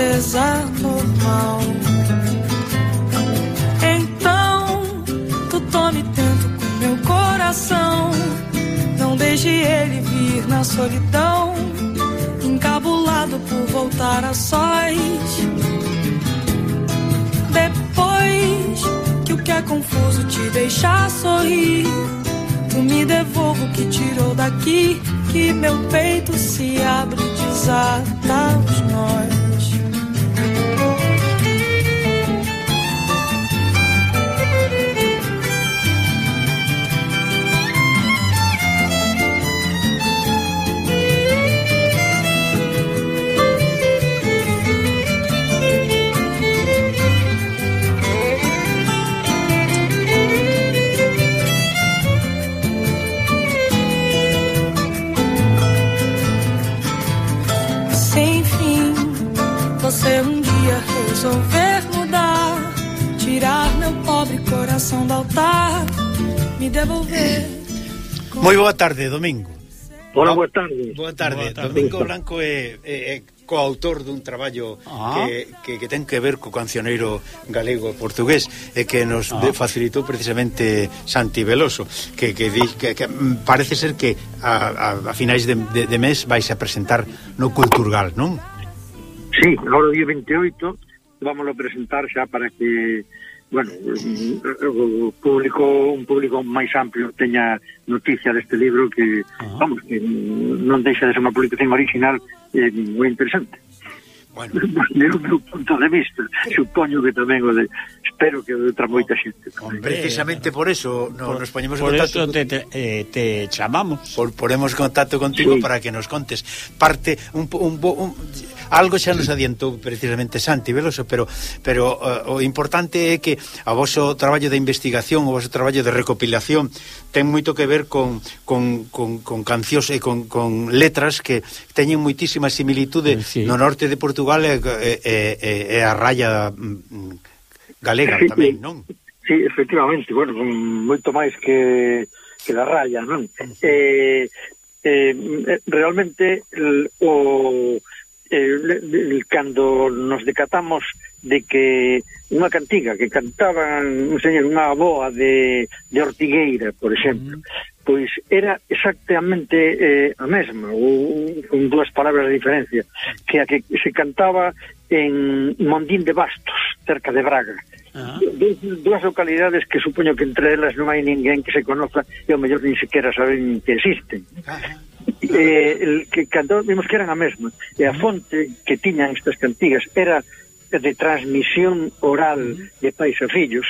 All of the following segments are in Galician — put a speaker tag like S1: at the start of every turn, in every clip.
S1: a tristeza normal. Então, tu tome tento com meu coração. Não deixe ele vir na solidão, encabulado por voltar a sós. Depois que o que é confuso te deixar sorrir, tu me devolvo o que tirou daqui, que meu peito se abre e desata os nós. ata me devolver.
S2: Moi boa tarde, Domingo.
S3: Hola, boa tarde.
S2: Boa tarde.
S4: Boa tarde.
S2: Domingo Blanco é, é, é coautor dun traballo
S4: ah.
S2: que, que, que ten que ver co cancioneiro galego portugués e que nos
S4: ah.
S2: facilitou precisamente Santi Veloso que, que, di, que, que parece ser que a, a, a finais de, de, de mes vais a presentar no Culturgal, non?
S3: Sí, agora o día 28 vamos a presentar xa para que bueno, mm, o público un público máis amplio teña noticia deste libro que, vamos, que non deixa de ser unha publicación original eh, moi interesante.
S2: Bueno.
S3: É o meu punto de vista. Supoño que tamén o de... Espero que outra moita oh, xente. Hombre,
S2: Precisamente por eso no, por, nos poñemos en contacto.
S4: Por eso te, te, eh, te chamamos.
S2: Por, poremos contacto contigo
S3: sí.
S2: para que nos contes. Parte, un, un, un, algo xa nos adiantou precisamente Santi Veloso, pero pero uh, o importante é que a voso traballo de investigación, o voso traballo de recopilación ten moito que ver con, con, con, con cancións e con, con letras que teñen moitísima similitude
S4: eh, sí.
S2: no norte de Portugal Portugal é, é, é, é a raya mm, mm, galega sí, tamén, non?
S3: Sí, efectivamente, bueno, moito máis que, que a raya, non? Eh, eh, realmente o eh, cando nos decatamos de que unha cantiga que cantaban un señor, unha aboa de, de Ortigueira, por exemplo pois era exactamente eh, a mesma, ou con dúas palabras de diferencia, que a que se cantaba en Mondín de Bastos, cerca de Braga.
S4: Ah.
S3: Uh -huh. Duas localidades que supoño que entre elas non hai ninguén que se conoza e ao mellor nin sequera saben que existen. Uh -huh ah. eh, el que cando vimos que eran a mesma e a ah. fonte que tiñan estas cantigas era de transmisión oral de pais a fillos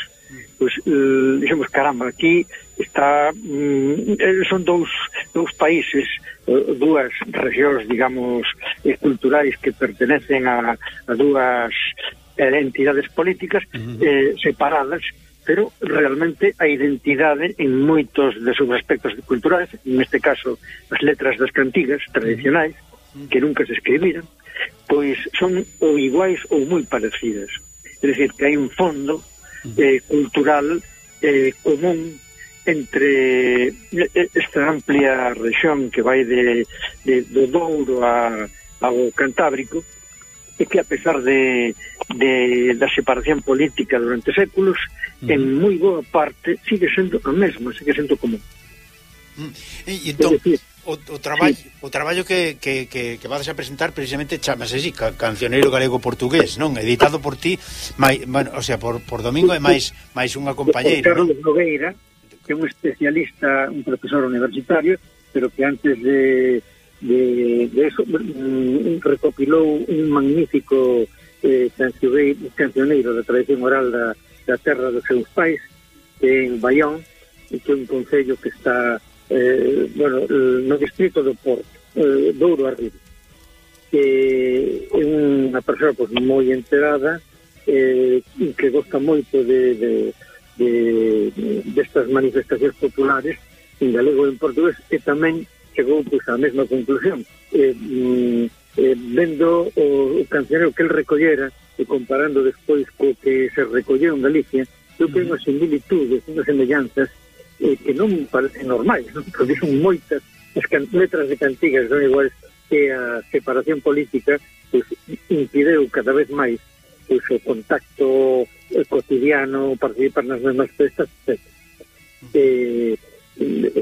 S3: pois, eh, dixemos, caramba, aquí está mm, eh, son dous, dous países eh, dúas regións, digamos, eh, culturais que pertenecen a, a dúas entidades políticas eh, separadas pero realmente a identidade en moitos dos seus aspectos culturais, neste caso as letras das cantigas tradicionais que nunca se escribiran, pois son ou iguais ou moi parecidas. É dicir, que hai un fondo eh, cultural eh, común entre eh, esta amplia región que vai de, de, do Douro a, ao Cantábrico e que a pesar de, de da separación política durante séculos en moi boa parte sigue sendo a mesma, sigue sendo común.
S2: mm. e, E, entón,
S3: é dicir,
S2: o, o traballo, sí. o traballo que, que, que, que vades a presentar precisamente chamase así, ca, Cancioneiro Galego Portugués, non? Editado por ti, mai, bueno, o sea, por, por Domingo e máis máis unha compañeira.
S3: Carlos. Nogueira, que é un especialista, un profesor universitario, pero que antes de, de, de eso mm, mm, recopilou un magnífico eh, cancioneiro da tradición oral da, da terra dos seus pais en Bayón, que é un concello que está eh, bueno, eh, no distrito do Porto, eh, Douro Arriba, que é unha persoa pois, moi enterada, eh, que gosta moito de, de, de, destas de manifestacións populares, en galego e en portugués, e tamén chegou pois, á mesma conclusión. Eh, mm, eh, vendo o, o cancionero que el recollera e comparando despois co que se recolleu en Galicia, eu tenho unhas similitudes, unhas semellanzas eh, que non parecen normais, non? porque son moitas as can, letras de cantigas non iguais que a separación política pues, impideu cada vez máis pues, o contacto eh, cotidiano, participar nas mesmas festas, etc. Eh,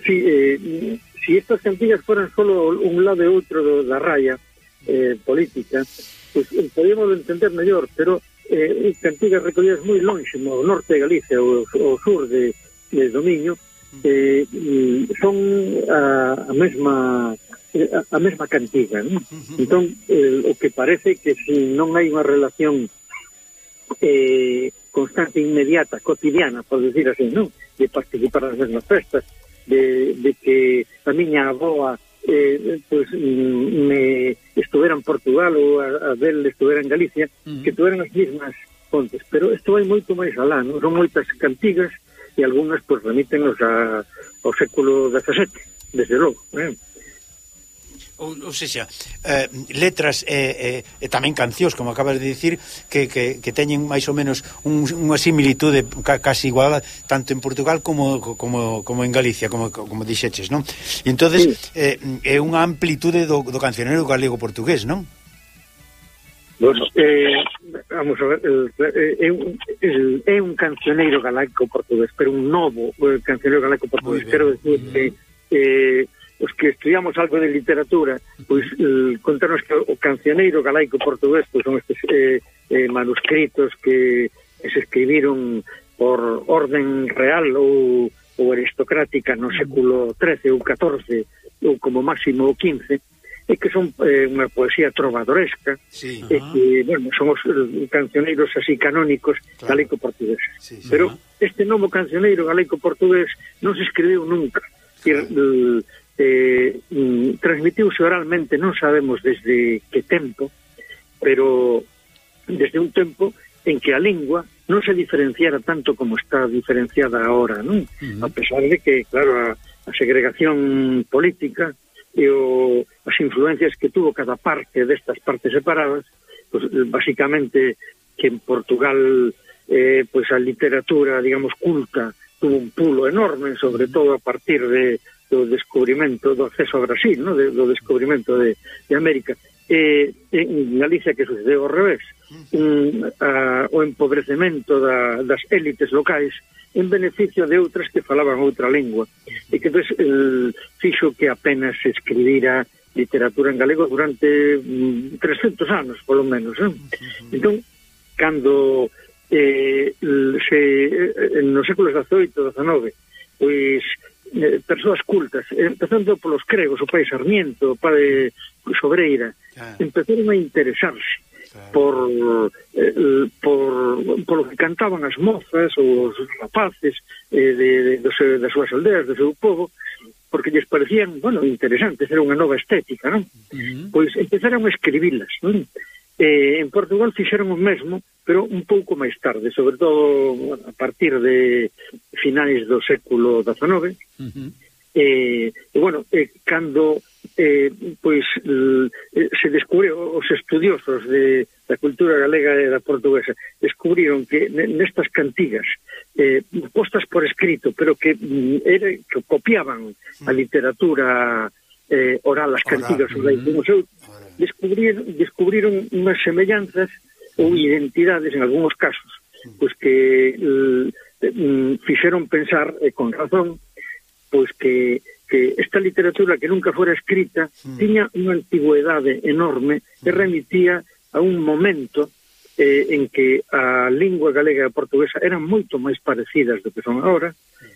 S3: si, eh, si estas cantigas foran solo un lado e outro da raya eh, política, pues, podíamos entender mellor, pero eh, cantigas recollidas moi longe, no norte de Galicia, o, o sur de, de Dominio, eh, mm, son a, a mesma a mesma cantiga, non? Entón, eh, o que parece que se non hai unha relación eh, constante, inmediata, cotidiana, por decir así, non? De participar nas mesmas festas, de, de que a miña aboa eh, pues, mm, me estuvera en Portugal ou a, a del estuvera en Galicia, uh -huh. que tuveran as mismas fontes. Pero isto vai moito máis alá, non? Son moitas cantigas, e algunhas pois remítenos a, ao século XVII, desde logo, eh?
S2: ou, ou seja, eh, letras e, eh, e, eh, e tamén cancións, como acabas de dicir, que, que, que teñen máis ou menos un, unha similitude ca, casi igual tanto en Portugal como como, como en Galicia, como, como dixeches, non? E entonces sí. eh, é unha amplitude do, do cancionero galego-portugués, non?
S3: Bueno, eh, vamos a ver, eh, é un, é un cancioneiro galaico portugués, pero un novo eh, cancioneiro galaico portugués. Quero dicir que eh, os que estudiamos algo de literatura, pois eh, contarnos que o cancioneiro galaico portugués pois son estes eh, eh, manuscritos que se escribiron por orden real ou, ou aristocrática no século XIII ou XIV ou como máximo o XV, e que son eh, unha poesía trovadoresca sí. e que, bueno, son os cancioneiros así canónicos claro. galaico-portugueses sí, sí, pero ajá. este novo cancioneiro galaico-portugués non se escribiu nunca claro. e, eh, eh mm, transmitiuse oralmente non sabemos desde que tempo pero desde un tempo en que a lingua non se diferenciara tanto como está diferenciada ahora, non? Uh -huh. A pesar de que, claro, a, a segregación política e o, as influencias que tuvo cada parte destas partes separadas, pues, basicamente que en Portugal eh, pues a literatura, digamos, culta tuvo un pulo enorme, sobre todo a partir de do descubrimento do acceso a Brasil, ¿no? de, do descubrimento de, de América eh, en Galicia que sucedeu ao revés un, a, o empobrecemento da, das élites locais en beneficio de outras que falaban outra lingua e que entón, el, fixo que apenas se escribira literatura en galego durante mm, 300 anos, polo menos. Eh? Entón, cando eh, se, eh, nos séculos XVIII e XIX, pois eh, persoas cultas, empezando polos cregos, o pai Sarmiento, o pai Sobreira, Ah. empezaron a interesarse ah. por, eh, eh, por, por lo que cantaban as mozas ou os rapaces eh, de, de, de, das súas aldeas, do seu povo, porque lles parecían, bueno, interesantes, era unha nova estética, non? Uh -huh. Pois empezaron a escribilas, non? Eh, en Portugal fixeron o mesmo, pero un pouco máis tarde, sobre todo a partir de finais do século XIX, uh -huh eh, e bueno, eh, cando eh, pois l, eh, se descubriu os estudiosos de da cultura galega e da portuguesa descubriron que nestas cantigas eh, postas por escrito pero que, mm, era, que copiaban a literatura eh, oral as cantigas oral. do museu descubriron, descubriron unhas semellanzas ou identidades en algúns casos pois que l, fixeron pensar e eh, con razón pois que, que esta literatura que nunca fora escrita mm. tiña unha antigüedade enorme e hmm. remitía a un momento eh, en que a lingua galega e a portuguesa eran moito máis parecidas do que son agora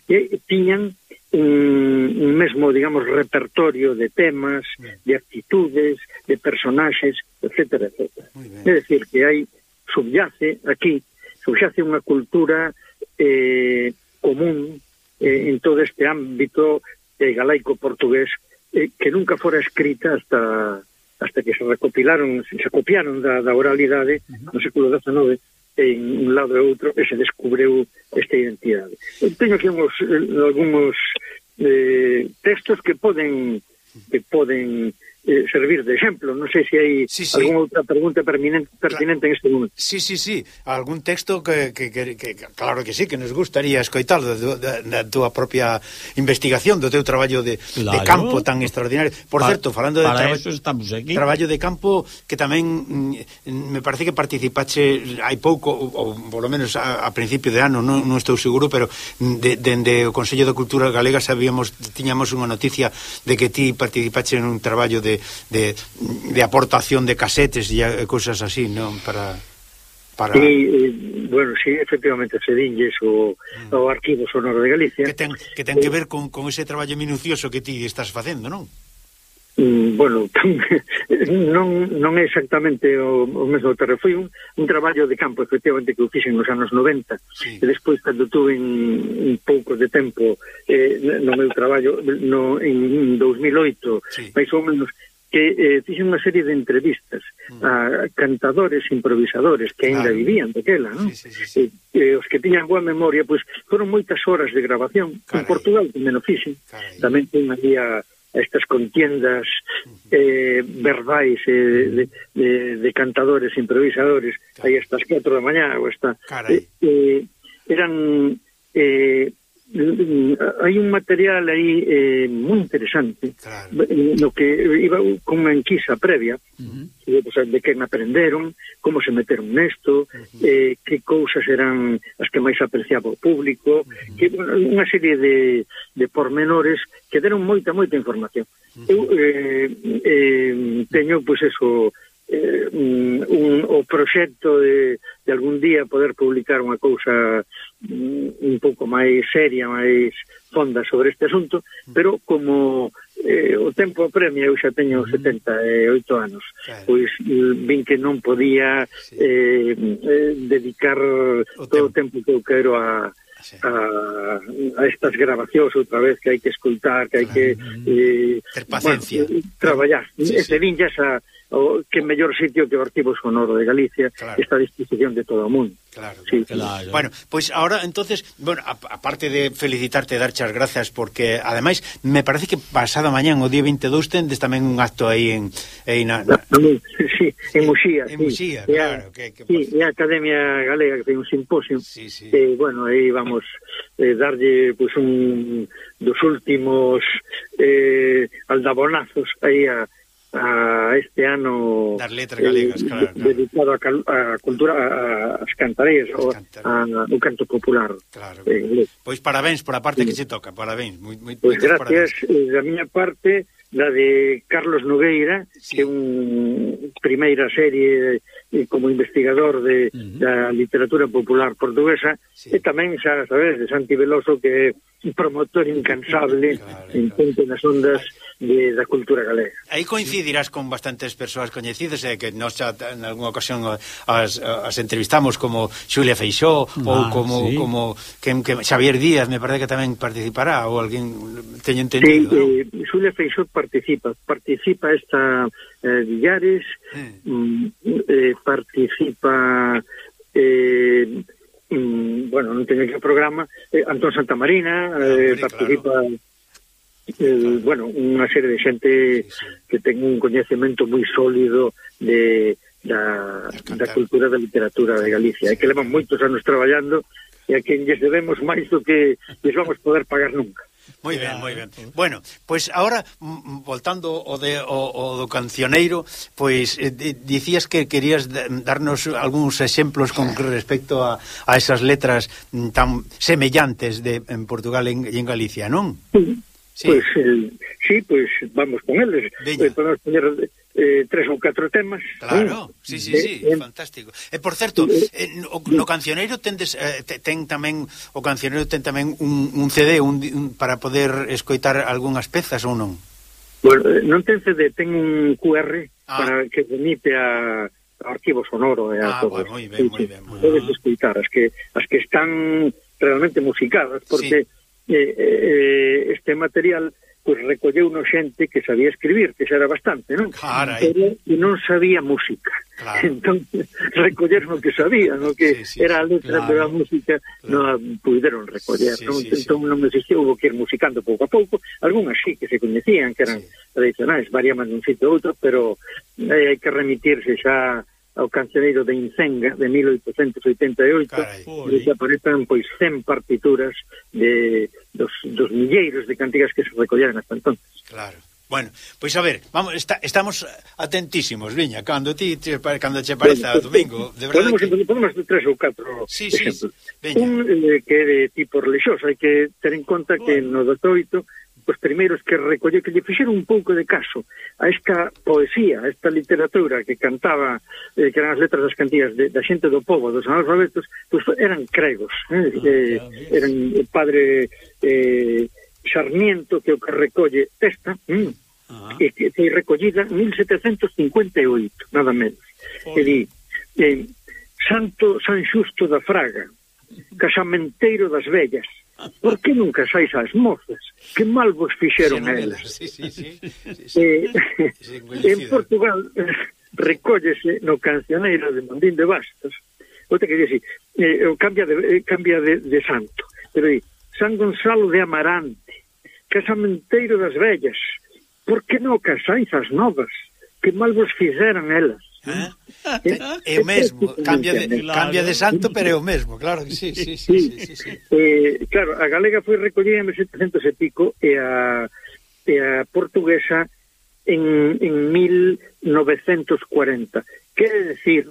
S3: e tiñan un, un mesmo, digamos, repertorio de temas, hmm. de actitudes, de personaxes, etcétera, etc. É dicir, que hai subyace aquí, subyace unha cultura eh, común, eh, en todo este ámbito eh, galaico-portugués eh, que nunca fora escrita hasta hasta que se recopilaron, se copiaron da, da oralidade no século XIX en un lado e outro e se descubreu esta identidade. Teño aquí uns, eh, algúns eh, textos que poden que poden eh, servir de exemplo. Non sei se hai
S2: sí, sí.
S3: algunha outra pregunta pertinente, pertinente en este momento.
S2: Sí, sí, sí. Algún texto que, que, que, que claro que sí, que nos gustaría escoitar da, da, da túa propia investigación, do teu traballo de,
S4: claro.
S2: de campo tan extraordinario. Por
S4: pa,
S2: certo, falando de
S4: para eso estamos aquí.
S2: traballo de campo que tamén mm, me parece que participache hai pouco, ou, ou polo menos a, a principio de ano, non, non estou seguro, pero dende de, de, o Consello de Cultura Galega sabíamos, tiñamos unha noticia de que ti participache en un traballo de de, de, de aportación de casetes e eh, cousas así, non? Para... Para...
S3: E, eh, bueno, sí, efectivamente, Sedinlles o, mm. o Arquivo Sonoro de Galicia.
S2: Que ten que, ten que eh, ver con, con ese traballo minucioso que ti estás facendo, non?
S3: Mm, bueno, non, non é exactamente o, o mesmo terreno, foi un, un traballo de campo efectivamente que o fixen nos anos 90
S2: sí.
S3: e despois cando tuve un, un pouco de tempo eh, no meu traballo no, en 2008
S2: sí.
S3: máis ou menos que eh, fixen unha serie de entrevistas mm. a cantadores improvisadores que ainda
S2: claro.
S3: vivían daquela, non?
S2: Sí, sí, sí, sí.
S3: Eh, eh, os que tiñan boa memoria, pois foron moitas horas de grabación.
S2: Carai.
S3: En Portugal tamén o fixen.
S2: Carai.
S3: Tamén ten ali a, estas contiendas eh, verbais eh, de, de, de cantadores, improvisadores,
S2: claro.
S3: aí hasta as 4 da mañá ou hasta...
S2: Carai.
S3: Eh, eh eran... Eh, mm, hai un material aí eh, moi interesante
S2: claro.
S3: Eh, no que iba con unha enquisa previa uh -huh. pues, de que me aprenderon como se meteron nesto uh -huh. eh, que cousas eran as que máis apreciaba o público uh -huh. que, bueno, unha serie de, de pormenores que deron moita, moita información. Eu eh, eh, teño, pois, eso, eh, un, un, o proxecto de, de algún día poder publicar unha cousa mm, un pouco máis seria, máis fonda sobre este asunto, pero como eh, o tempo apremia, eu xa teño 78 anos,
S2: claro.
S3: pois eh, vin que non podía
S2: sí.
S3: eh, eh, dedicar o todo o tempo que eu quero a, ah,
S2: sí.
S3: a, a estas grabacións outra vez que hai que escoltar, que hai que... Eh,
S2: Ter paciencia.
S3: Bueno, traballar.
S2: Sí,
S3: sí.
S2: E
S3: se a o que mellor sitio que o Arquivo Sonoro de Galicia
S2: claro.
S3: está a disposición de todo o mundo.
S2: Claro,
S3: sí.
S4: claro.
S2: Bueno, pois pues ahora entonces, bueno, aparte de felicitarte e darche as grazas porque ademais me parece que pasado mañán o día 22 tendes tamén un acto aí en aí na, na...
S3: Sí, sí, en Muxía.
S2: En
S3: sí.
S2: Muxía,
S3: sí,
S2: claro, a, que, que
S3: sí, e a Academia Galega que ten un simposio.
S2: Sí, sí.
S3: Eh, bueno, aí vamos eh, darlle pues, un dos últimos eh, aldabonazos aí a a este ano
S2: das letras galegas, eh, claro, claro.
S3: dedicado a, cal, a cultura a, as cantareas
S2: ou
S3: o canto popular.
S2: Claro.
S3: Eh,
S2: pois parabéns por a parte sí. que se toca, parabéns, moi moi
S3: pois gracias parabéns. da miña parte da de Carlos Nogueira,
S2: sí.
S3: que é un primeira serie eh, como investigador de
S4: uh -huh.
S3: da literatura popular portuguesa
S2: sí.
S3: e tamén xa sabes de Santi Veloso que é promotor incansable en conto nas ondas de, da cultura galega.
S2: Aí coincidirás con bastantes persoas coñecidas e eh, que nos xa, en algunha ocasión eh, as, as entrevistamos como Xulia Feixó
S4: ah, ou
S2: como
S4: sí.
S2: como que, que Xavier Díaz, me parece que tamén participará ou alguén teño entendido. Sí,
S3: eh. Xulia Feixó participa, participa esta eh, Villares,
S2: eh.
S3: Mm, eh participa eh mm, bueno, non teño que programa, eh, Antón Santa Marina, ah, eh,
S2: Hombre,
S3: participa... Eh, claro. Eh, bueno, unha serie de xente
S2: sí, sí.
S3: que ten un coñecemento moi sólido de, da, da cultura da literatura de Galicia, e que levan moitos anos traballando e a quen lles debemos máis do que lles vamos poder pagar nunca.
S2: Moi ben, moi eh, ben. Bueno, pois pues agora voltando ao de o, o do cancioneiro, pois eh, dicías que querías darnos algúns exemplos con respecto a, a esas letras mm, tan semellantes de en Portugal e en, en Galicia, non? Sí. Sí.
S3: Pois pues, eh, sí, pois pues, vamos con eles.
S2: Veña.
S3: Eh, podemos poñer eh, tres ou catro temas.
S2: Claro,
S3: sí,
S2: sí, sí,
S3: eh, eh.
S2: fantástico. E por certo, eh, eh no, no cancioneiro tendes eh, ten tamén o cancioneiro ten tamén un, un CD un, un, para poder escoitar algunhas pezas ou non?
S3: Bueno, non ten CD, ten un QR
S2: ah.
S3: para que remite a arquivo sonoro e a
S2: ah,
S3: todo.
S2: Bueno, moi ben, moi ben. Moi
S3: Podes escoitar as que as que están realmente musicadas porque sí. eh, eh, este material pois recolleuno xente que sabía escribir, que xa era bastante, non?
S2: Carai.
S3: Pero que non sabía música.
S2: Claro.
S3: Entón, recoller no que sabía, no que
S2: sí, sí,
S3: era a letra,
S4: claro.
S3: pero a música claro. non puderon recoller,
S2: sí,
S3: non?
S2: Sí,
S3: entón sí. non existía, hubo que ir musicando pouco a pouco, algunhas sí que se coñecían, que eran
S2: sí.
S3: tradicionais, variaban dun un sitio a outro, pero eh, hai que remitirse xa ao cancioneiro de Insenga de 1888
S2: Carai,
S3: onde aparecen pois 100 partituras de, dos, dos milleiros de cantigas que se recolleran hasta entonces.
S2: Claro. Bueno, pois a ver, vamos, está, estamos atentísimos, viña, cando ti te, cando che pareza
S3: pues,
S2: domingo, de verdade
S3: podemos,
S2: que...
S3: podemos tres ou catro
S2: sí, sí, sí,
S3: Un eh, que é de tipo religioso, hai que ter en conta bueno. que no 18 os primeiros que recolle que lle fixeron un pouco de caso a esta poesía, a esta literatura que cantaba, eh, que eran as letras das cantías de, da xente do povo, dos analfabetos, pois pues eran cregos, eh, eh, eran o padre eh, Sarmiento que o que recolle esta, mm,
S4: ah.
S3: e que foi recollida 1758, nada menos.
S4: Oh.
S3: E di, eh, Santo San Xusto da Fraga, casamenteiro das vellas, Por que nunca sais ás mozas? Que mal vos fixeron elas?
S2: Sí, sí, sí. sí, sí.
S3: Eh,
S2: sí
S3: en Portugal eh, recóllese no cancioneiro de Mondín de Bastos outra que decir eh, cambia, de, eh, cambia de, de santo pero di, San Gonzalo de Amarante casamenteiro das vellas por que non casais as novas? que mal vos fixeran elas?
S2: Eh? É o mesmo, cambia de,
S4: claro.
S2: cambia de santo, pero é o mesmo, claro que sí, sí, sí, sí, sí, sí.
S3: Eh, claro, a galega foi recollida en 1700 e pico e a, e a portuguesa en, en 1940. Quere decir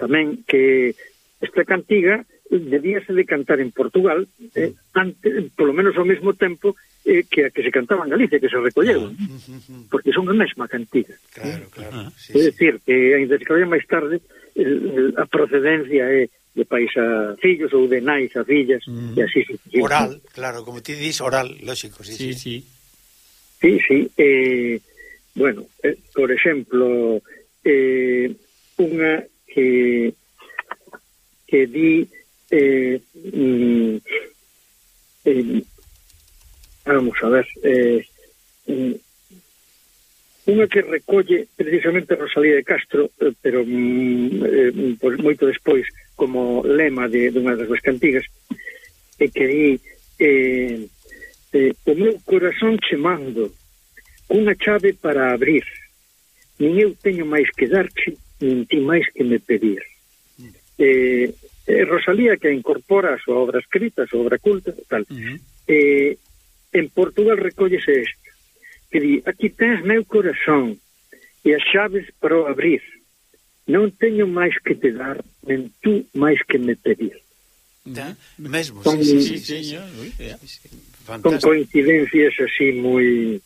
S3: tamén que esta cantiga debíase de cantar en Portugal eh, mm. antes, polo menos ao mesmo tempo eh, que a que se cantaba en Galicia, que se recolleu, ah, porque son a mesma cantiga.
S2: Claro, claro. Ah, sí,
S3: é dicir, que ainda se cabía máis tarde eh, a procedencia é eh, de pais a fillos ou de nais a fillas, mm. e así sucesivamente.
S2: Oral, claro, como ti dis, oral, lógico, sí,
S4: sí.
S2: Sí,
S4: sí.
S3: sí, sí eh, bueno, eh, por exemplo, eh, unha que que di eh, mm, eh, vamos a ver eh, mm, unha que recolle precisamente Rosalía de Castro eh, pero mm, eh, pois, moito despois como lema de dunha das súas cantigas e que di eh, eh, o meu corazón che mando cunha chave para abrir. Nin eu teño máis que darche nin ti máis que me pedir mm. eh, eh, Rosalía que incorpora a súa obra escrita, a súa obra culta, tal.
S4: Uh -huh.
S3: eh, en Portugal recóllese esta, que di, aquí tens meu corazón e as chaves para o abrir. Non teño máis que te dar, nen tú máis que me pedir.
S2: Tá, mesmo,
S3: con,
S2: sí,
S4: sí,
S2: sí,
S4: señor.
S2: sí, sí,
S3: con coincidencias así moi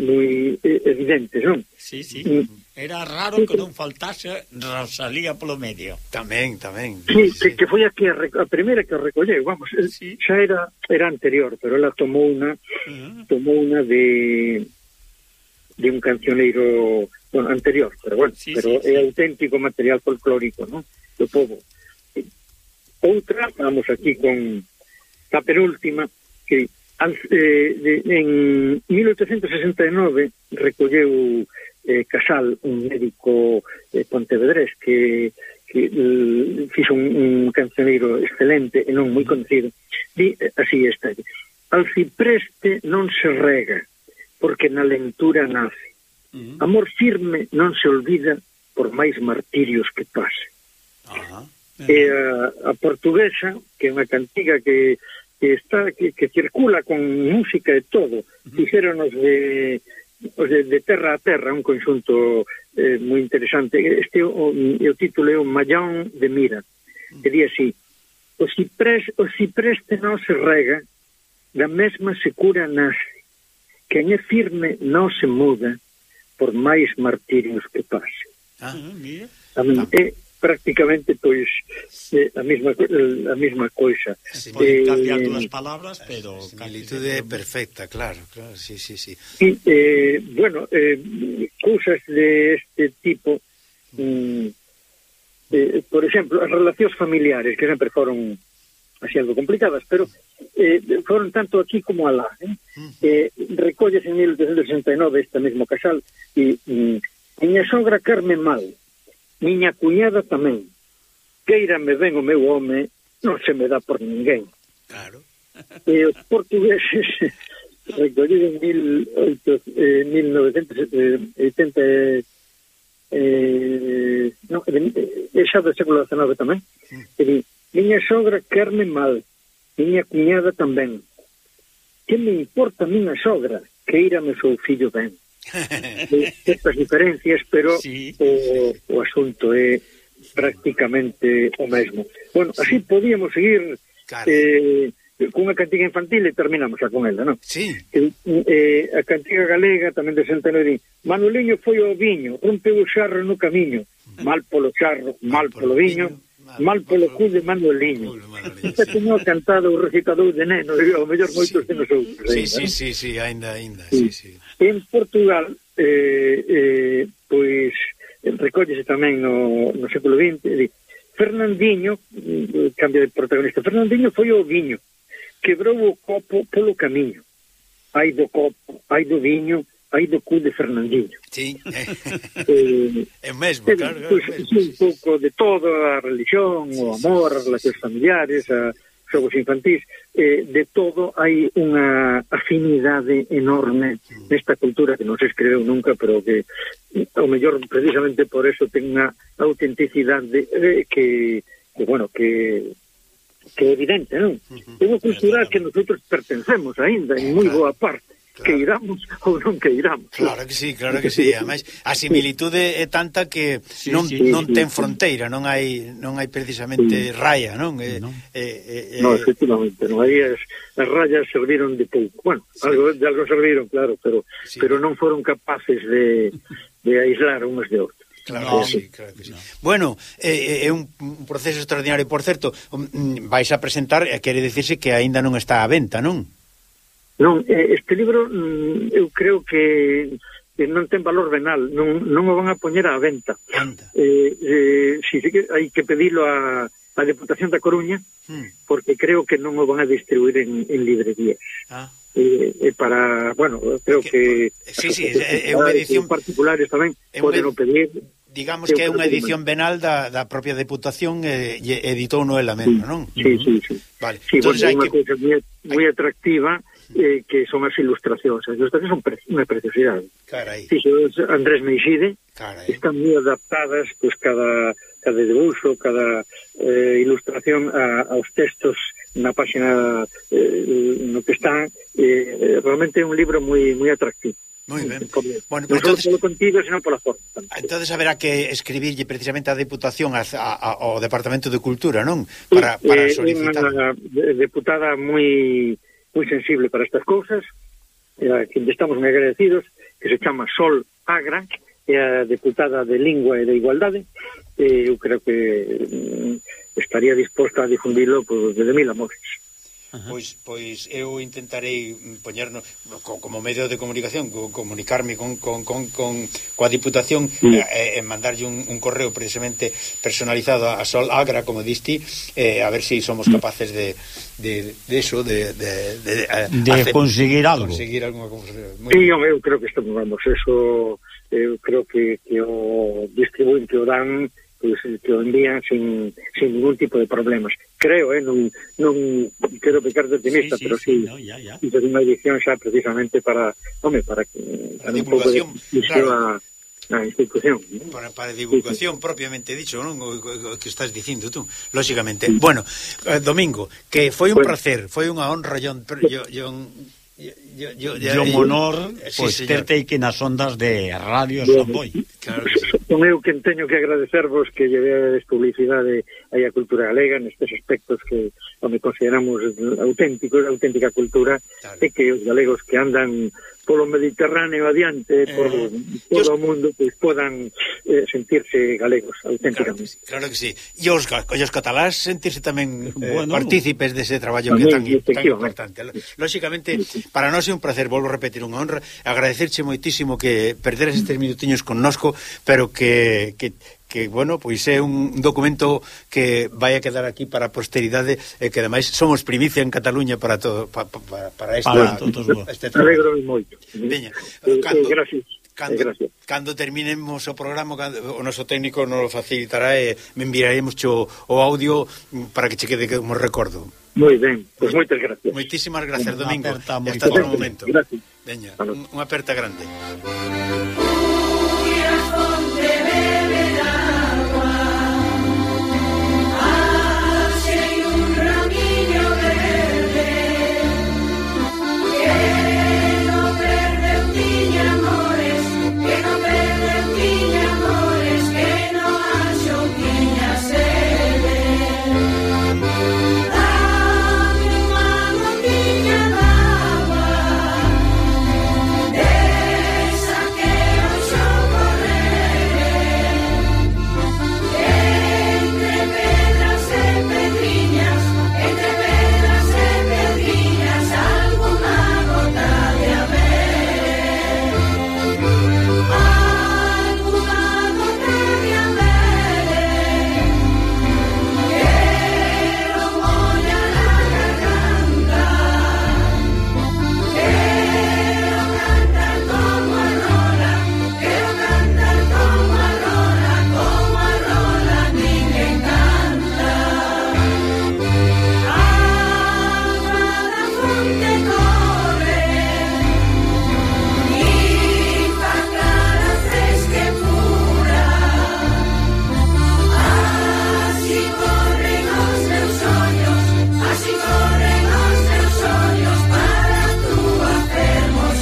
S3: moi eh, evidentes, non?
S4: Sí, sí.
S3: Mm.
S4: Era raro que non faltase Rosalía polo medio.
S2: Tamén, tamén.
S3: Sí, sí. que foi aquí a, a primeira que recolleu, vamos,
S4: sí.
S3: xa era era anterior, pero ela tomou unha
S4: uh -huh.
S3: tomou unha de de un cancioneiro bueno, anterior, pero bueno,
S4: sí,
S3: pero
S4: sí,
S3: é
S4: sí.
S3: auténtico material folclórico, ¿no? do povo. Outra, vamos aquí con a penúltima, que eh, de, en 1869 recolleu eh, Casal, un médico eh, pontevedrés que, que eh, fixo un, un cancioneiro excelente e non moi conocido, di eh, así está. Al cipreste non se rega, porque na lentura nace. Amor firme non se olvida por máis martirios que pase.
S2: Ajá.
S3: E a, a portuguesa, que é unha cantiga que, que está que, que circula con música e todo, fixéronos de de, de terra a terra, un conxunto eh, moi interesante. Este o, o título é o Mallón de Mira, que di así, o ciprés, o ciprés que non se rega, da mesma se cura nace. quen é firme non se muda, por máis martirios que pase.
S2: Ah,
S4: mira.
S3: Tamén, ah. é, prácticamente pois eh, a mesma eh, a mesma coisa.
S2: Sí,
S3: eh,
S4: cambiar dúas palabras, pero
S2: eh,
S4: a
S2: similitude é perfecta, claro, claro, sí, sí, sí.
S3: Y, eh, bueno, eh, cousas de este tipo mm, eh, por exemplo, as relacións familiares que sempre foron así algo complicadas, pero eh, foron tanto aquí como alá. Eh? Eh, recolles en 1869 este mesmo casal e mm, miña sogra Carmen Mal, Miña cuñada tamén. Queirame ben o meu home, non se me dá por ninguén.
S2: Claro.
S3: E os portugueses recollido en 18, eh, 1980 eh, eh, eh, no, é eh, xa do século XIX tamén
S2: sí.
S3: e di, miña sogra querme mal miña cuñada tamén que me importa a miña sogra que irame seu fillo ben estas diferencias, pero
S4: sí.
S3: o, o asunto é prácticamente o mesmo. Bueno, así podíamos seguir
S2: claro.
S3: eh, cunha cantiga infantil e terminamos xa con ela, non?
S2: Sí.
S3: Eh, eh, a cantiga galega tamén de Centenari. Manueliño foi ao viño, rompeu o xarro no camiño. Mal polo xarro, mal, polo, viño, mal polo cu de Manueliño. Esta teño cantado o recitador de neno, e ao mellor moitos sí. de nosotros.
S2: Sí, sí, sí, sí, ainda, ainda, sí, sí. sí.
S3: En Portugal, eh, eh, pois, eh, recóllese tamén no, no século XX, di, Fernandinho, eh, cambia de protagonista, Fernandinho foi o viño, quebrou o copo polo camiño. Hai do copo, hai do viño, hai do cu de Fernandinho.
S2: Sí.
S3: eh,
S2: é mesmo,
S3: eh,
S2: claro. claro, claro,
S3: claro.
S2: Pois,
S3: un pouco de todo, a religión, sí, o amor, as relacións familiares, a xogos infantís, eh, de todo hai unha afinidade enorme nesta cultura que non se escreveu nunca, pero que ao mellor precisamente por eso ten unha autenticidade eh, que, que, bueno, que que é evidente, non? É unha cultura que nosotros pertencemos aínda en moi boa parte
S2: claro.
S3: que iramos ou non que iramos.
S2: Claro que sí, claro que sí, ademais a similitude é tanta que
S4: sí,
S2: non
S4: sí,
S2: non
S3: sí,
S2: ten
S3: sí.
S2: fronteira, non hai non hai precisamente sí. raya, non? É,
S4: non,
S2: é, é,
S3: no, efectivamente, non aí as, as rayas serviron de pouco. Bueno, sí. algo de algo serviron, claro, pero
S2: sí.
S3: pero non foron capaces de de aislar unhas de outras.
S2: Claro,
S4: no,
S2: sí, claro que sí. No. Bueno, é eh, eh, un, un proceso extraordinario, por certo, mm, vais a presentar, eh, quere dicirse que aínda non está á venta, non?
S3: Non, eh, este libro mm, eu creo que non ten valor venal, non, non o van a poñer á venta.
S2: Anda.
S3: Eh, eh, si, que hai que pedilo a, a Deputación da Coruña,
S2: hmm.
S3: porque creo que non o van a distribuir en, en librerías.
S2: Ah.
S3: Eh, eh, para, bueno, creo
S2: que...
S3: que
S2: sí, sí, é unha edición...
S3: particulares tamén poden o pedir...
S2: Digamos que é unha edición venal da, da propia Deputación e eh, editou no Elamento, sí, non?
S3: Sí, sí, sí.
S2: Vale.
S3: Sí,
S2: Entonces,
S3: bueno,
S2: hai que...
S3: moi, moi atractiva eh, que son as ilustracións. As ilustracións son pre unha preciosidade.
S2: Carai.
S3: Fixo Andrés Meixide,
S2: Carai.
S3: están moi adaptadas pues, cada, cada debuxo, cada eh, ilustración a, aos textos na páxina eh, no que están. Eh, realmente é un libro moi moi atractivo.
S2: Muy ben. Bueno,
S3: pues
S2: entonces,
S3: polo contigo, senón pola forma.
S2: Entonces haberá que escribirlle precisamente á Deputación a, a, a, ao Departamento de Cultura, non? Para, para solicitar.
S3: É eh, unha deputada moi moi sensible para estas cousas, e a que estamos moi agradecidos, que se chama Sol Agra, é a deputada de Lingua e de Igualdade, e eu creo que mm, estaría disposta a difundilo pues, desde mil amores.
S2: Pois pois eu intentarei poñerno como medio de comunicación, comunicarme con con con con coa Diputación
S3: mm.
S2: e, eh, eh, mandarlle un, un correo precisamente personalizado a Sol Agra, como diste, eh, a ver se si somos mm. capaces de de, de eso de de, de,
S4: de, eh, de hacer, conseguir algo.
S2: Conseguir alguna cosa.
S3: Sí, eu creo que estamos vamos, eso eu creo que que o distribuinte o dan pues, que o envían sin, sin ningún tipo de problemas creo, eh, non, non quero pecar de optimista, sí, sí, pero sí, sí
S4: no, ya, ya.
S3: unha edición xa precisamente para, home, para que
S2: para
S3: un pouco de,
S2: claro.
S3: a, a institución. ¿no?
S2: Para, para divulgación sí, sí. propiamente dicho, non? O, o, o que estás dicindo tú, lógicamente. Sí. Bueno, eh, Domingo, que foi un
S3: bueno.
S2: placer, foi unha honra, John, yo, John yo, yo, yo,
S4: yo un honor
S2: sí, pues,
S4: terte que nas ondas de Radio Samboy.
S2: Claro
S3: Son eu que teño que agradecervos que llevedes publicidade aí a cultura galega nestes aspectos que onde consideramos auténticos, auténtica cultura
S2: claro.
S3: e que os galegos que andan polo Mediterráneo adiante, eh, por
S2: eh,
S3: todo o mundo, pois pues, podan eh, sentirse galegos, auténticamente.
S2: Claro, claro que sí. E os, os catalás sentirse tamén eh,
S4: bueno,
S2: partícipes dese traballo que é tan, tan importante. Lóxicamente, para nós é un placer, volvo a repetir, unha honra, agradecerche moitísimo que perderes estes minutiños connosco, pero que, que que, bueno, pois é un documento que vai a quedar aquí para a posteridade e que, ademais, somos primicia en Cataluña para todo para, para, para esta...
S4: Para todos vos.
S2: Este
S3: Alegro moito.
S2: Veña,
S3: eh, eh,
S2: cando...
S3: Eh, gracias
S2: cando,
S3: Gracias.
S2: cando terminemos o programa cando, o noso técnico nos lo facilitará e me enviaremos o, o audio para que che quede como recordo
S3: Moi ben, pois pues moitas gracias.
S2: Moitísimas gracias, Domingo.
S4: Aperta,
S2: hasta outro momento.
S3: Gracias.
S2: Veña, unha aperta grande.